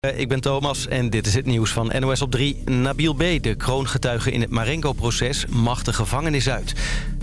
Eh, ik ben Thomas en dit is het nieuws van NOS op 3. Nabil B., de kroongetuige in het Marengo-proces, mag de gevangenis uit.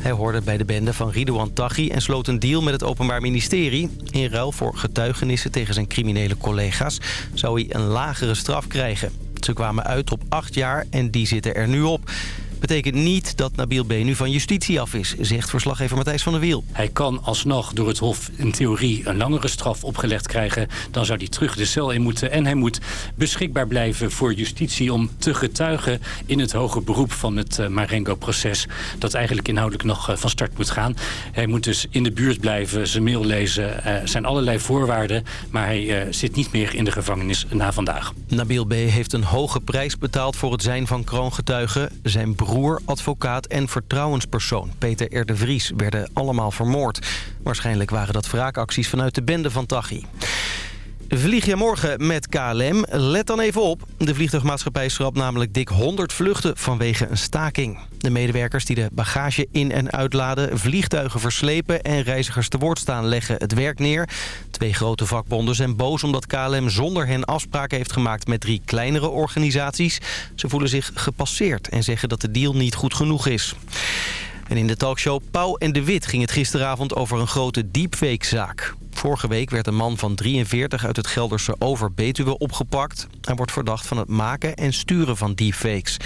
Hij hoorde bij de bende van Ridouan Taghi en sloot een deal met het Openbaar Ministerie. In ruil voor getuigenissen tegen zijn criminele collega's zou hij een lagere straf krijgen. Ze kwamen uit op acht jaar en die zitten er nu op betekent niet dat Nabil B. nu van justitie af is, zegt verslaggever Matthijs van der Wiel. Hij kan alsnog door het Hof in theorie een langere straf opgelegd krijgen. Dan zou hij terug de cel in moeten. En hij moet beschikbaar blijven voor justitie om te getuigen in het hoge beroep van het uh, Marengo-proces. Dat eigenlijk inhoudelijk nog uh, van start moet gaan. Hij moet dus in de buurt blijven, zijn mail lezen. Uh, zijn allerlei voorwaarden, maar hij zit niet meer in de gevangenis na vandaag. Nabil B. heeft een hoge prijs betaald voor het zijn van kroongetuige. Zijn broer, advocaat en vertrouwenspersoon Peter R. de Vries werden allemaal vermoord. Waarschijnlijk waren dat wraakacties vanuit de bende van Taghi. Vlieg je morgen met KLM? Let dan even op. De vliegtuigmaatschappij schrapt namelijk dik 100 vluchten vanwege een staking. De medewerkers die de bagage in- en uitladen, vliegtuigen verslepen... en reizigers te woord staan leggen het werk neer. Twee grote vakbonden zijn boos omdat KLM zonder hen afspraken heeft gemaakt... met drie kleinere organisaties. Ze voelen zich gepasseerd en zeggen dat de deal niet goed genoeg is. En in de talkshow Pauw en de Wit ging het gisteravond over een grote deepfake-zaak. Vorige week werd een man van 43 uit het Gelderse Over-Betuwe opgepakt. Hij wordt verdacht van het maken en sturen van deepfakes.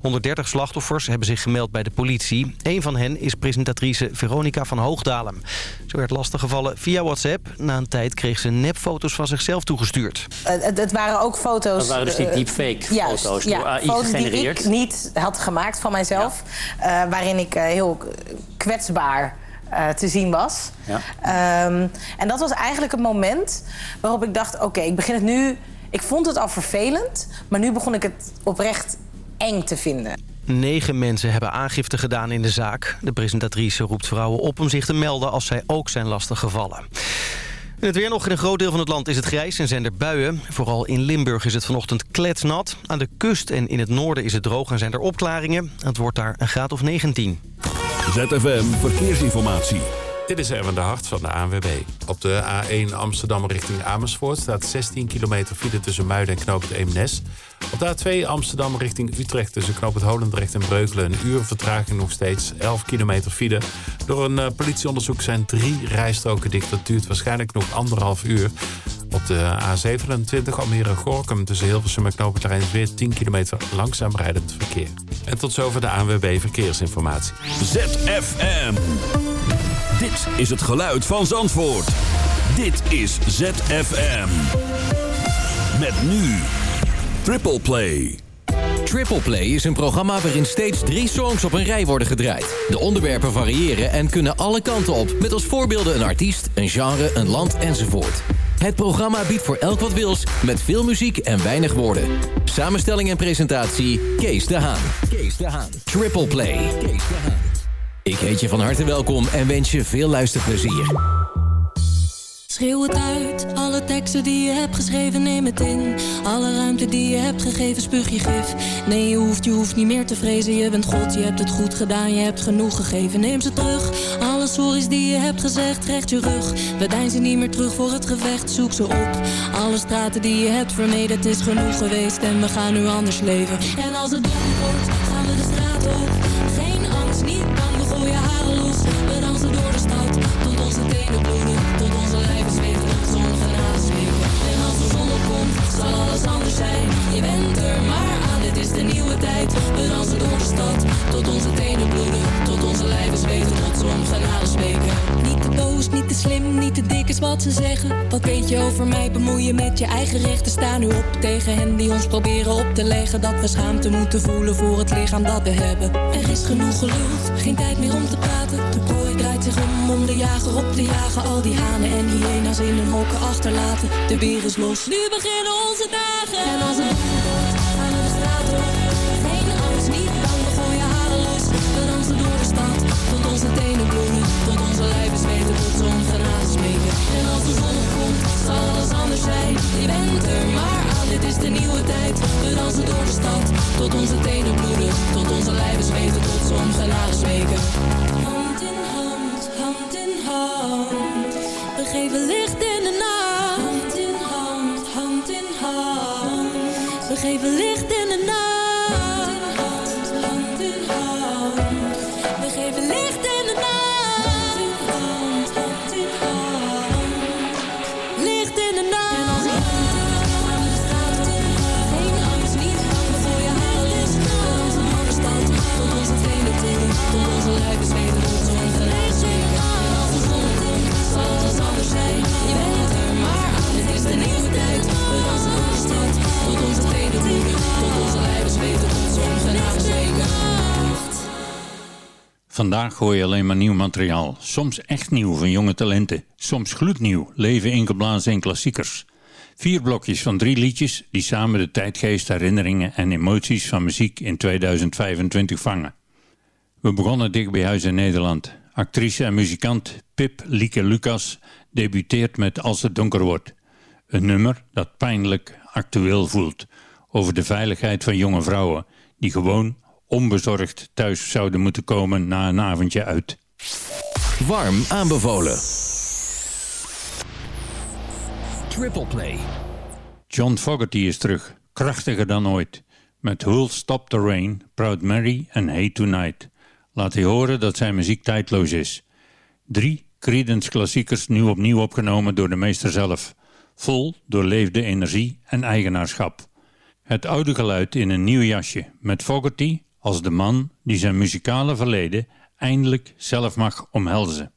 130 slachtoffers hebben zich gemeld bij de politie. Een van hen is presentatrice Veronica van Hoogdalem. Ze werd lastiggevallen via WhatsApp. Na een tijd kreeg ze nepfoto's van zichzelf toegestuurd. Uh, het, het, waren ook foto's... Dat waren dus die deepfake-foto's ja, door AI foto's gegenereerd? die ik niet had gemaakt van mijzelf. Ja. Uh, waarin ik uh, heel kwetsbaar... Uh, te zien was. Ja. Um, en dat was eigenlijk het moment waarop ik dacht... oké, okay, ik begin het nu... Ik vond het al vervelend, maar nu begon ik het oprecht eng te vinden. Negen mensen hebben aangifte gedaan in de zaak. De presentatrice roept vrouwen op om zich te melden als zij ook zijn lastiggevallen. In het weer nog in een groot deel van het land is het grijs en zijn er buien. Vooral in Limburg is het vanochtend kletsnat. Aan de kust en in het noorden is het droog en zijn er opklaringen. Het wordt daar een graad of 19. ZFM Verkeersinformatie. Dit is Erwin de Hart van de ANWB. Op de A1 Amsterdam richting Amersfoort staat 16 kilometer file tussen Muiden en Knoop het Eemnes. Op de A2 Amsterdam richting Utrecht tussen Knoop het Holendrecht en Breukelen een uur vertraging nog steeds 11 kilometer file. Door een uh, politieonderzoek zijn drie rijstroken dicht. Dat duurt waarschijnlijk nog anderhalf uur. Op de A27 Almere-Gorkum tussen Hilversum en Knoop het weer 10 kilometer langzaam rijdend verkeer. En tot zover de ANWB Verkeersinformatie. ZFM. Dit is het geluid van Zandvoort. Dit is ZFM. Met nu Triple Play. Triple Play is een programma waarin steeds drie songs op een rij worden gedraaid. De onderwerpen variëren en kunnen alle kanten op. Met als voorbeelden een artiest, een genre, een land enzovoort. Het programma biedt voor elk wat wils, met veel muziek en weinig woorden. Samenstelling en presentatie, Kees de Haan. Kees de Haan. Triple Play. Kees de Haan. Ik heet je van harte welkom en wens je veel luisterplezier. Schreeuw het uit, alle teksten die je hebt geschreven, neem het in. Alle ruimte die je hebt gegeven, spuug je gif. Nee, je hoeft, je hoeft niet meer te vrezen, je bent God, je hebt het goed gedaan, je hebt genoeg gegeven. Neem ze terug, alle sorry's die je hebt gezegd, recht je rug. We deinzen niet meer terug voor het gevecht, zoek ze op. Alle straten die je hebt vermeden, het is genoeg geweest en we gaan nu anders leven. En als het donker wordt, gaan we de straat op. Geen angst, niet bang, we dansen door de stad, tot onze tenen bloeden, tot onze lijven zweten, tot zon genade zweken. En als de zon opkomt, zal alles anders zijn. Je bent er maar aan, dit is de nieuwe tijd. We dansen door de stad, tot onze tenen bloeden, tot onze lijven zweten, tot zon genade. Niet te boos, niet te slim, niet te dik is wat ze zeggen. Wat weet je over mij, bemoeien met je eigen rechten. Sta nu op tegen hen die ons proberen op te leggen. Dat we schaamte moeten voelen voor het lichaam dat we hebben. Er is genoeg geluld, geen tijd meer om te praten. De prooi draait zich om, om de jager op te jagen. Al die hanen en hyena's in hun hokken achterlaten. De beer is los, nu beginnen onze dagen. En als gaan we de straat op. Angst, niet bang, we gooien haren los. We dansen door de stad, tot onze tenen bloeden. Tot onze lijven zweten, tot zon genade smeken. En als de zon opkomt, zal alles anders zijn. Je bent er maar aan, dit is de nieuwe tijd. We dansen door de stad, tot onze tenen bloeden. Tot onze lijven zweten, tot zon genade smeken. geven licht in de nacht. Hand in hand, hand in hand. We geven licht in Vandaag hoor je alleen maar nieuw materiaal. Soms echt nieuw van jonge talenten. Soms gloednieuw, leven ingeblazen in klassiekers. Vier blokjes van drie liedjes die samen de tijdgeest, herinneringen en emoties van muziek in 2025 vangen. We begonnen dicht bij huis in Nederland. Actrice en muzikant Pip Lieke Lucas debuteert met Als het donker wordt. Een nummer dat pijnlijk actueel voelt. Over de veiligheid van jonge vrouwen die gewoon onbezorgd thuis zouden moeten komen na een avondje uit. Warm aanbevolen. Triple Play. John Fogerty is terug, krachtiger dan ooit. Met Who'll Stop the Rain, Proud Mary en Hey Tonight. Laat hij horen dat zijn muziek tijdloos is. Drie Creedence klassiekers nu opnieuw opgenomen door de meester zelf. Vol doorleefde energie en eigenaarschap. Het oude geluid in een nieuw jasje, met Fogerty als de man die zijn muzikale verleden eindelijk zelf mag omhelzen.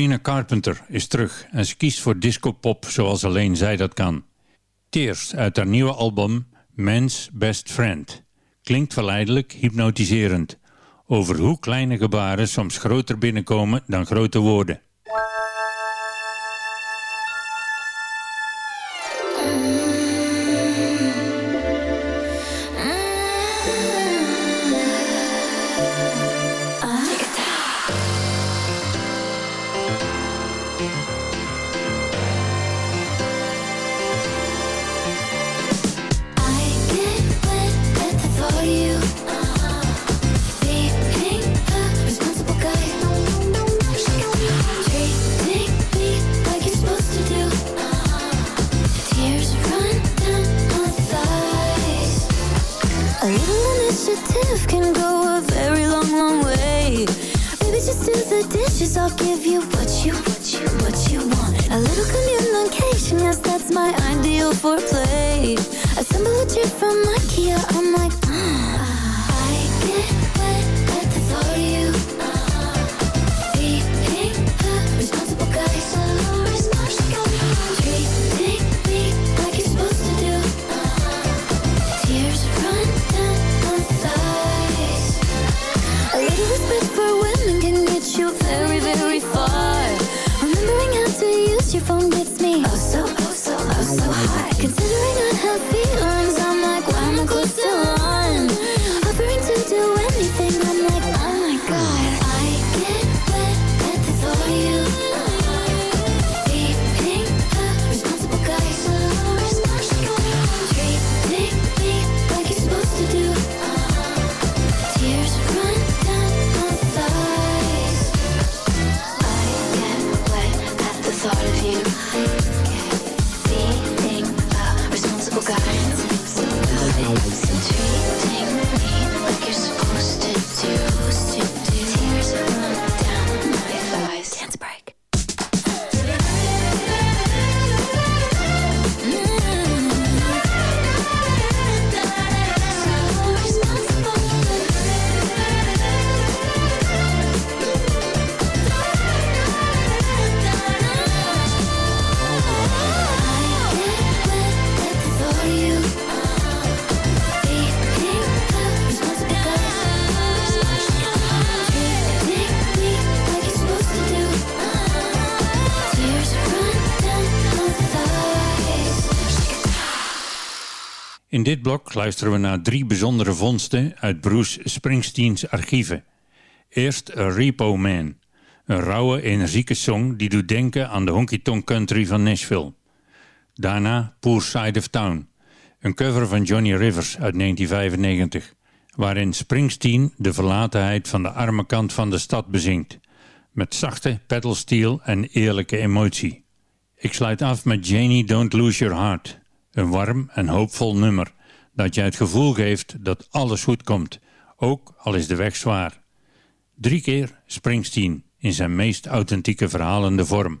Sabrina Carpenter is terug en ze kiest voor disco-pop zoals alleen zij dat kan. Tears uit haar nieuwe album Man's Best Friend. Klinkt verleidelijk, hypnotiserend. Over hoe kleine gebaren soms groter binnenkomen dan grote woorden. Dit blok luisteren we naar drie bijzondere vondsten uit Bruce Springsteens archieven. Eerst Repo Man, een rauwe, energieke song die doet denken aan de honky-tonk country van Nashville. Daarna Poor Side of Town, een cover van Johnny Rivers uit 1995, waarin Springsteen de verlatenheid van de arme kant van de stad bezingt, met zachte pedalsteel en eerlijke emotie. Ik sluit af met Janie Don't Lose Your Heart, een warm en hoopvol nummer dat je het gevoel geeft dat alles goed komt, ook al is de weg zwaar. Drie keer Springsteen in zijn meest authentieke verhalende vorm.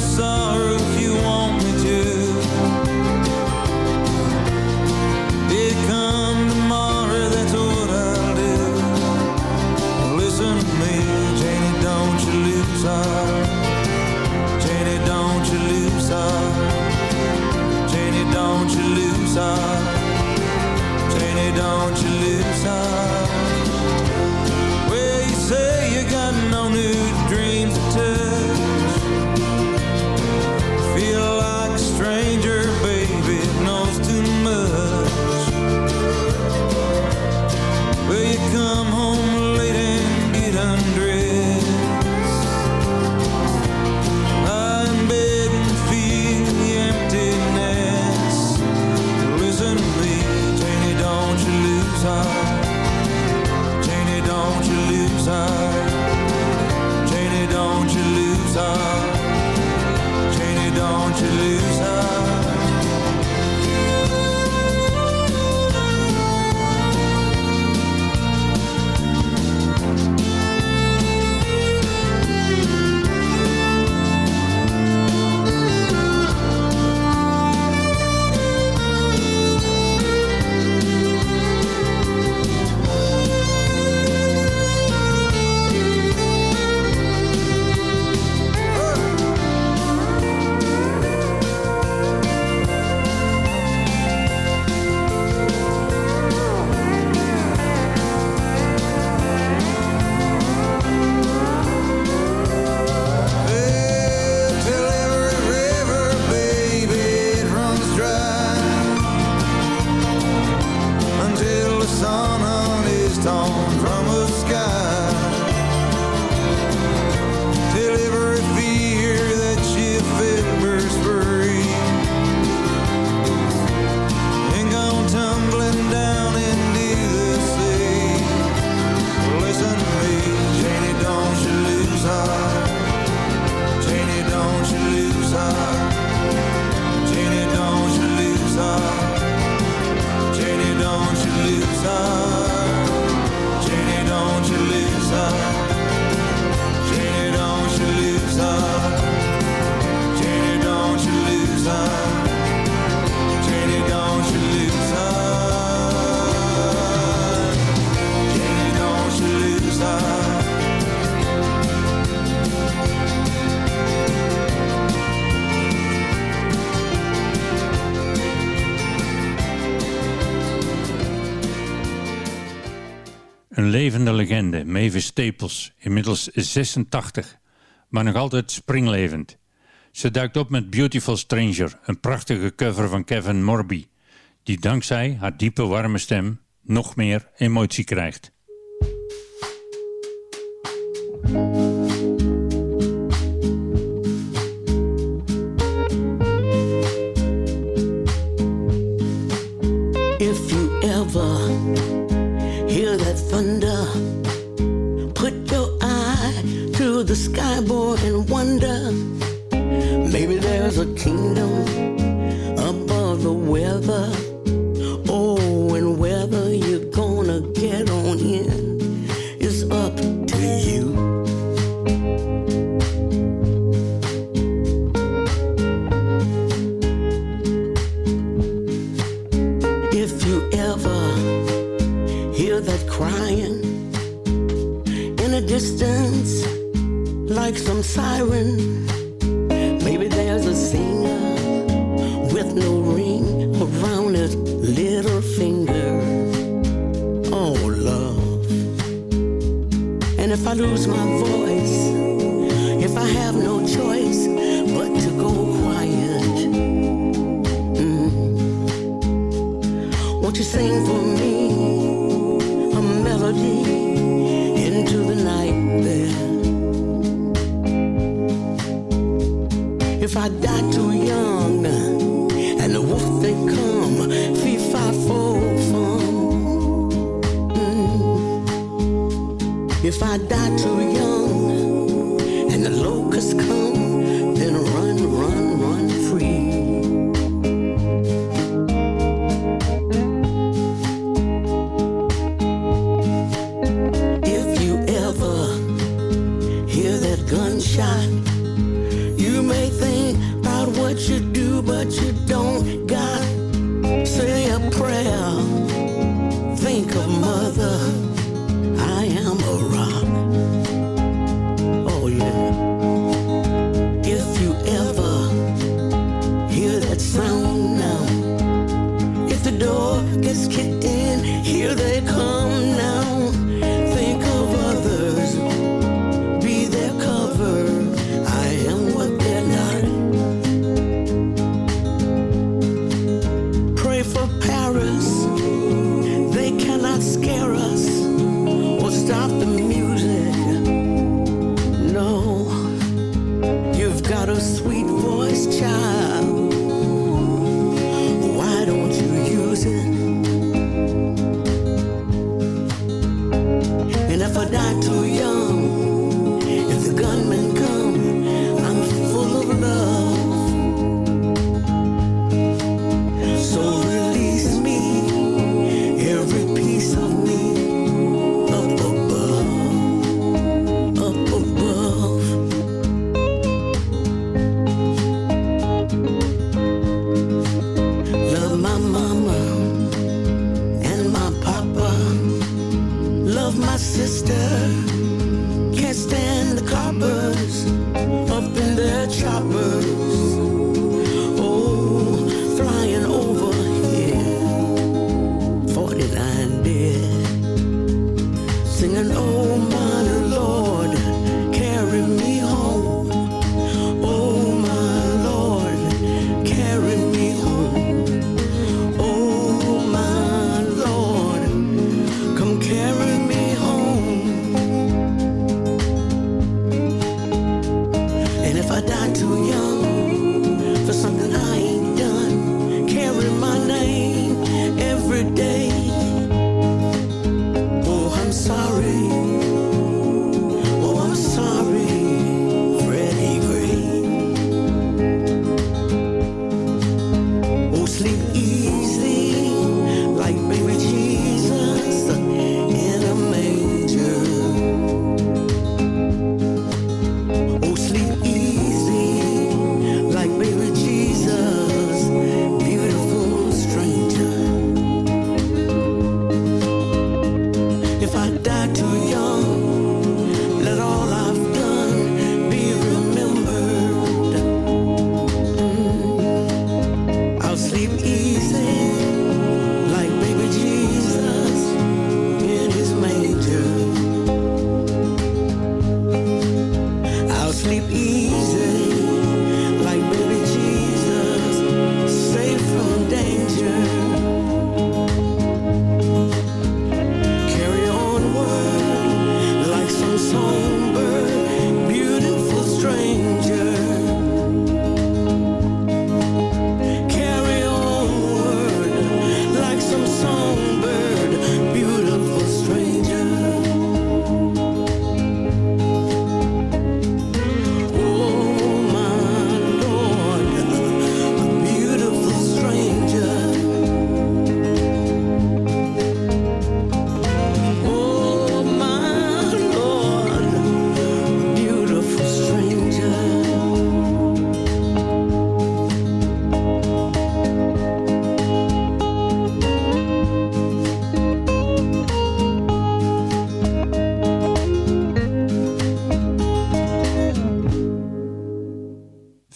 sorry sun, honey's torn Staples, inmiddels 86, maar nog altijd springlevend. Ze duikt op met Beautiful Stranger, een prachtige cover van Kevin Morby, die dankzij haar diepe warme stem nog meer emotie krijgt. sky, boy, and wonder. Maybe there's a kingdom above the weather.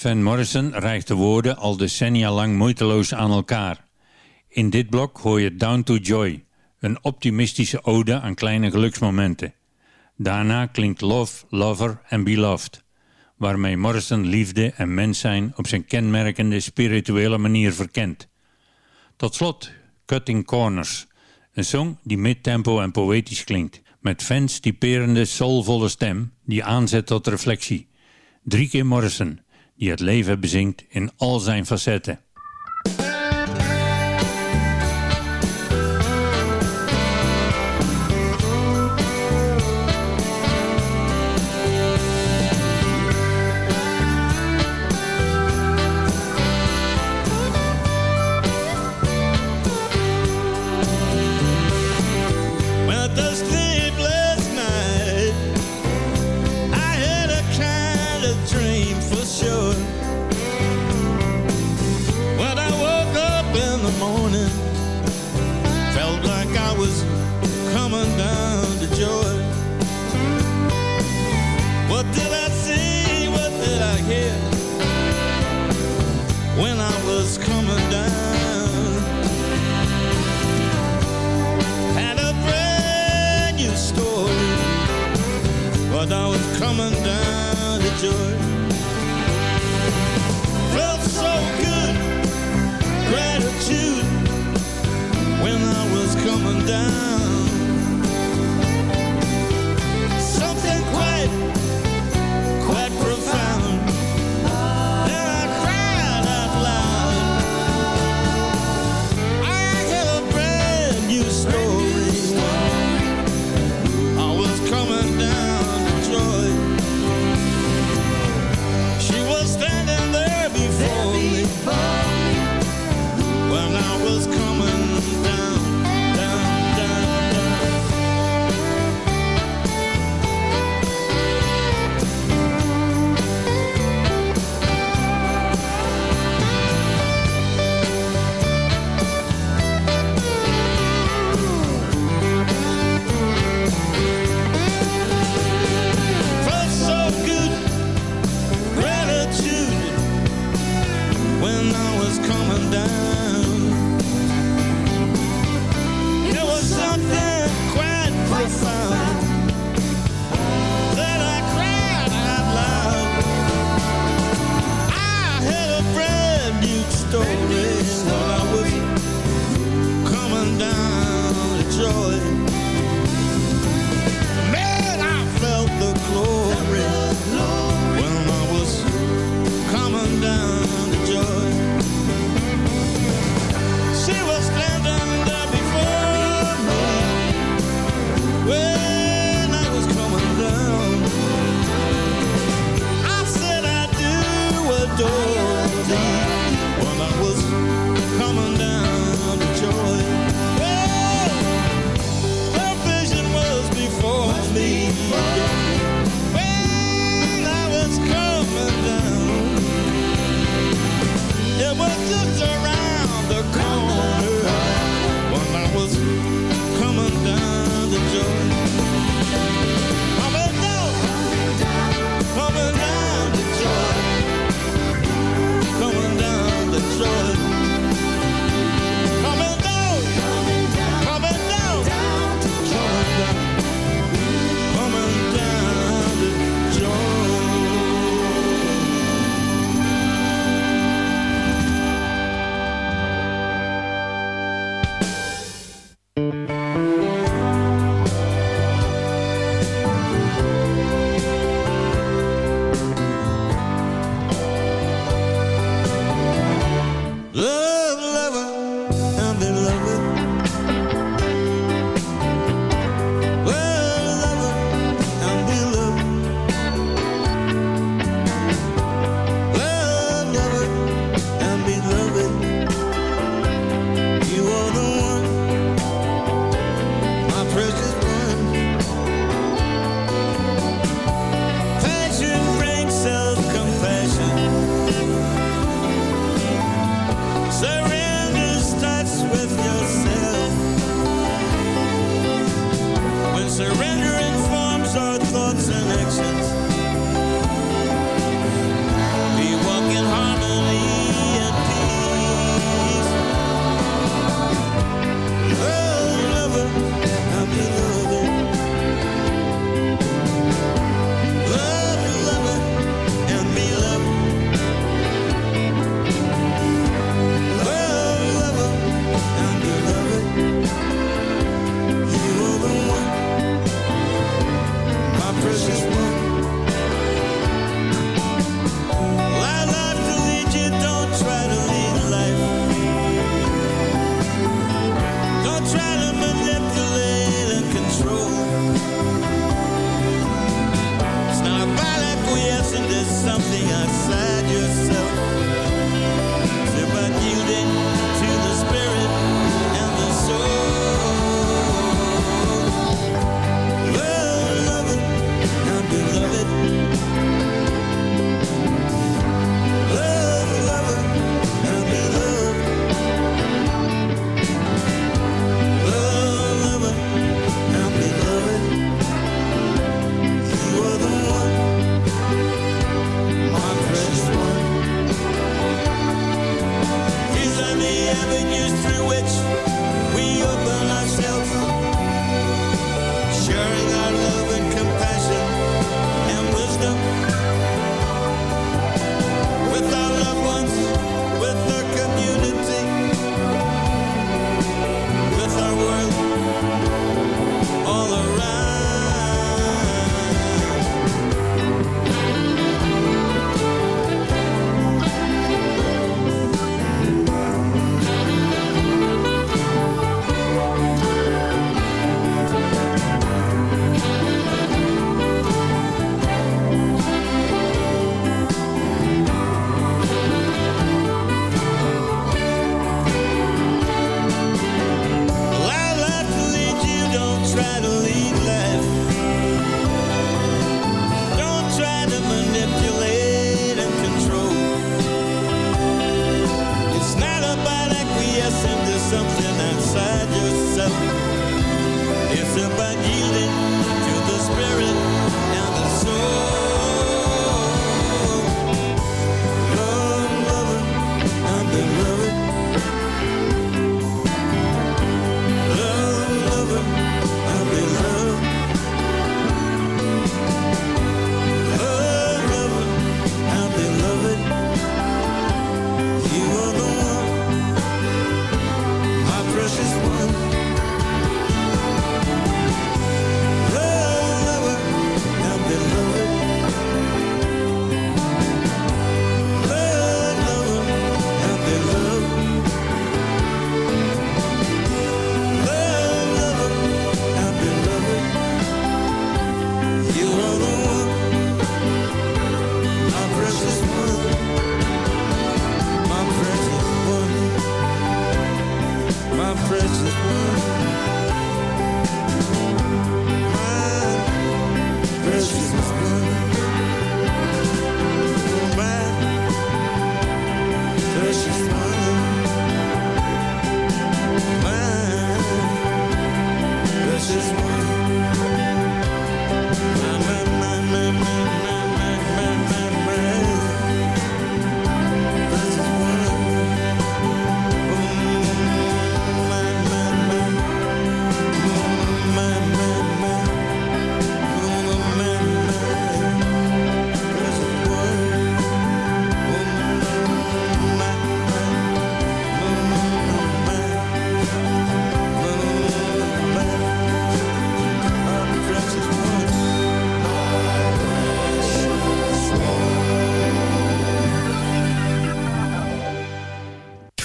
Van Morrison rijgt de woorden al decennia lang moeiteloos aan elkaar. In dit blok hoor je Down to Joy, een optimistische ode aan kleine geluksmomenten. Daarna klinkt Love, Lover en Beloved, waarmee Morrison liefde en mens zijn op zijn kenmerkende spirituele manier verkent. Tot slot Cutting Corners, een song die midtempo en poëtisch klinkt, met fans typerende soulvolle stem die aanzet tot reflectie. Drie keer Morrison, die het leven bezingt in al zijn facetten.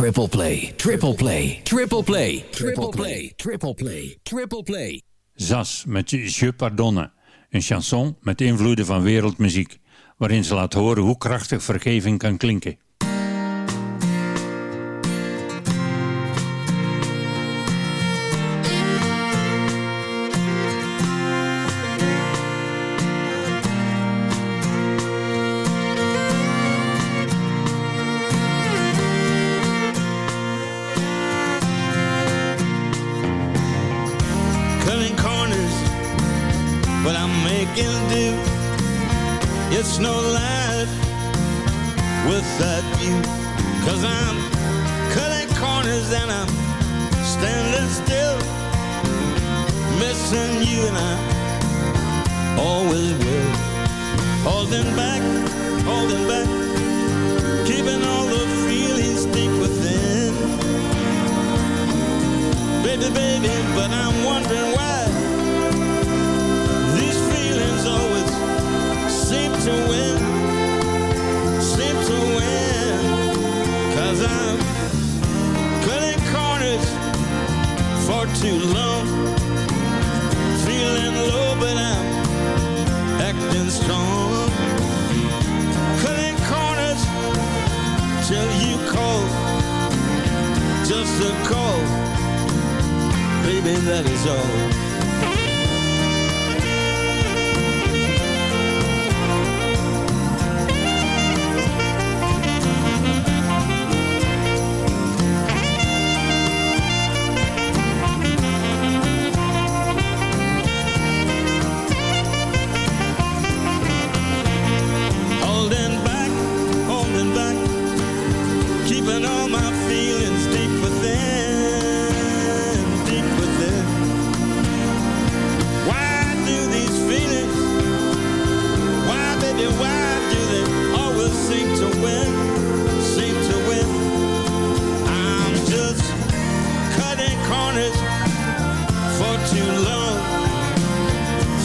Triple play, triple play, triple play, triple play, triple play, triple play. Zas met Je Pardonne, een chanson met invloeden van wereldmuziek, waarin ze laat horen hoe krachtig vergeving kan klinken. I'm do. It's no life without you, cause I'm cutting corners and I'm standing still, missing you and I always will. Holding back, holding back, keeping all the feelings deep within. Baby, baby, but I'm wondering why too long, feeling low, but I'm acting strong. Cutting corners till you call, just a call baby, that is all.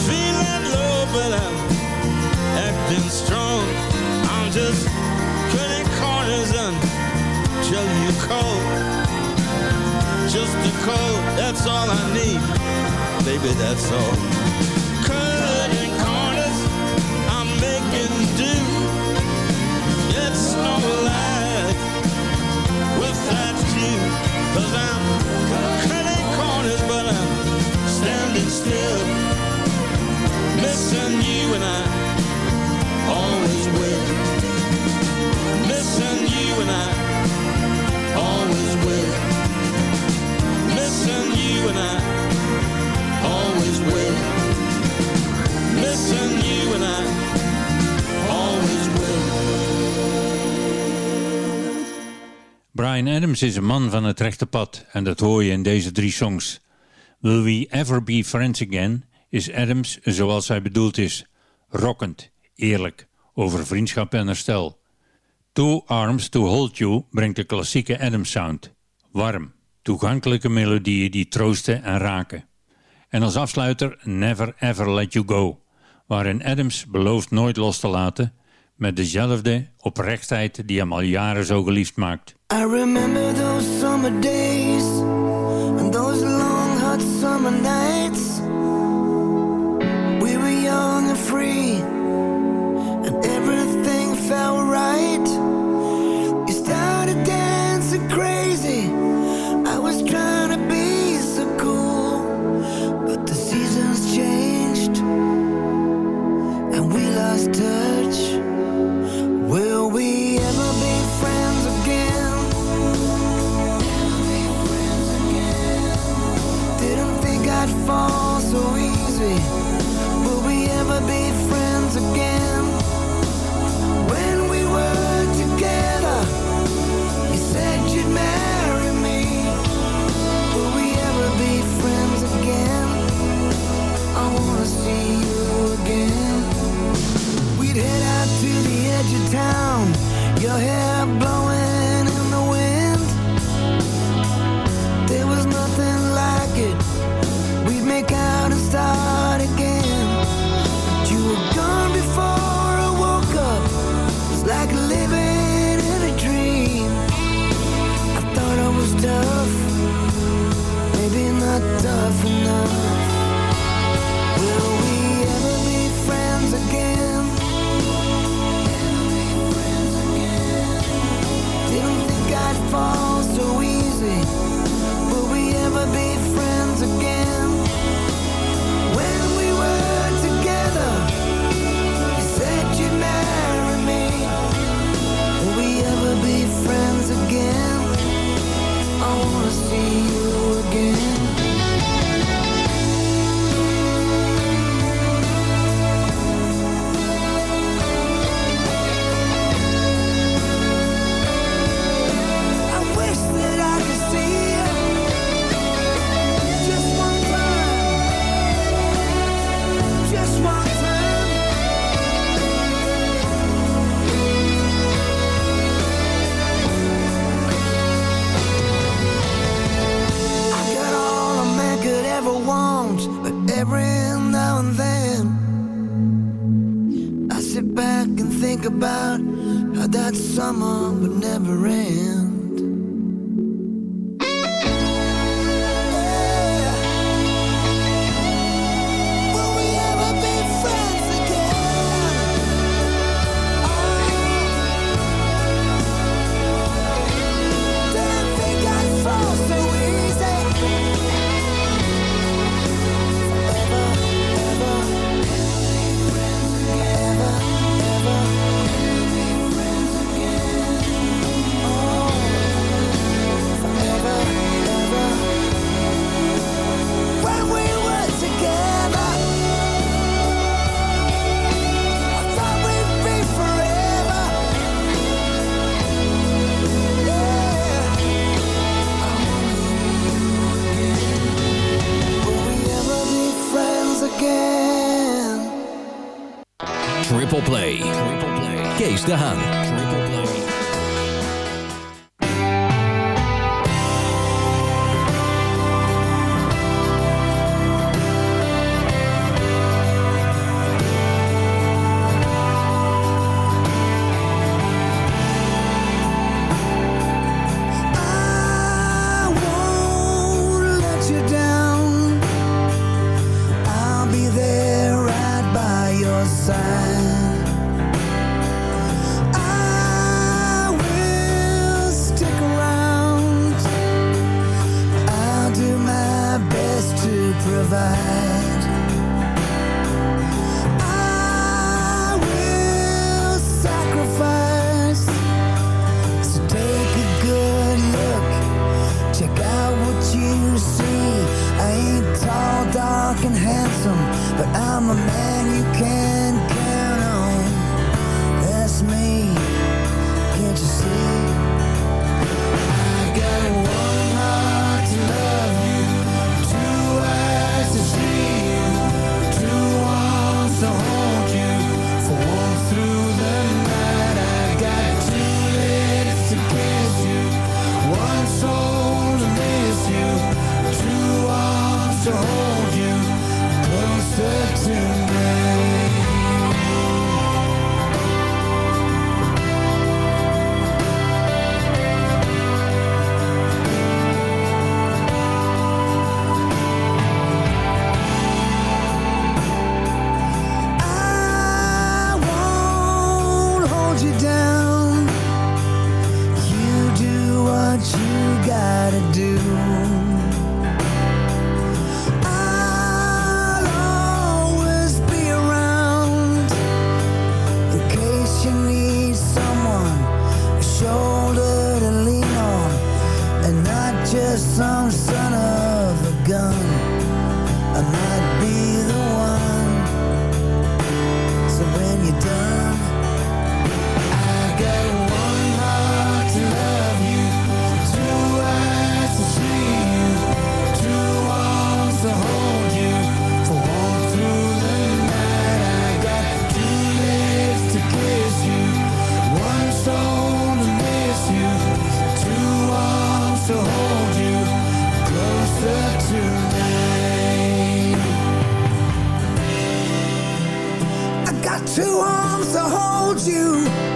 Feeling low, but I'm acting strong. I'm just cutting corners. Just a call, that's all I need. Baby, that's all. Cutting corners, I'm making do. It's no I'm cutting corners, but I'm standing still. Missing you and I always will. Missing you and I always will. Missing you and I always will. Missing you and I always will. Brian Adams is een man van het rechte pad en dat hoor je in deze drie songs. Will We Ever Be Friends Again is Adams zoals hij bedoeld is. Rockend, eerlijk, over vriendschap en herstel. Two Arms to Hold You brengt de klassieke Adams sound. Warm, toegankelijke melodieën die troosten en raken. En als afsluiter Never Ever Let You Go, waarin Adams belooft nooit los te laten met dezelfde oprechtheid die hem al jaren zo geliefd maakt. I remember those summer days summer nights. We were young and free And everything felt right. You started dancing crazy. I was trying to be so cool But the seasons changed And we lost touch. Every now and then, I sit back and think about how that summer would never end. two arms to hold you.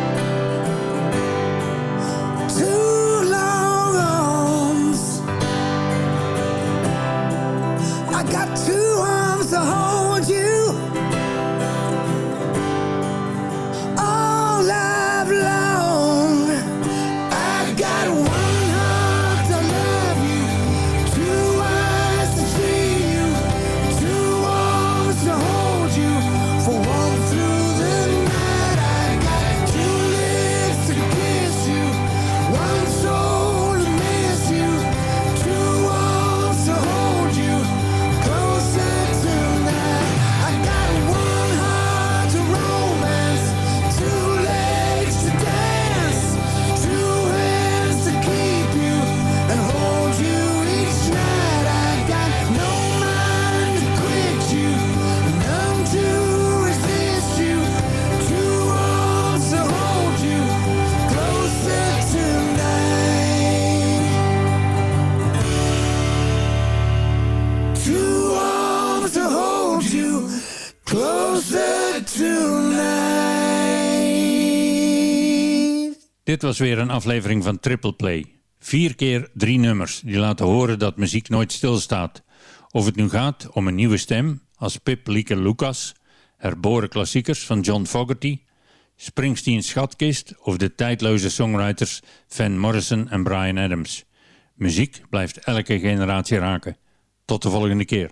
Dit was weer een aflevering van Triple Play. Vier keer drie nummers die laten horen dat muziek nooit stilstaat. Of het nu gaat om een nieuwe stem als Pip Lieke Lucas, herboren klassiekers van John Fogerty, Springsteen's Schatkist of de tijdloze songwriters Van Morrison en Brian Adams. Muziek blijft elke generatie raken. Tot de volgende keer.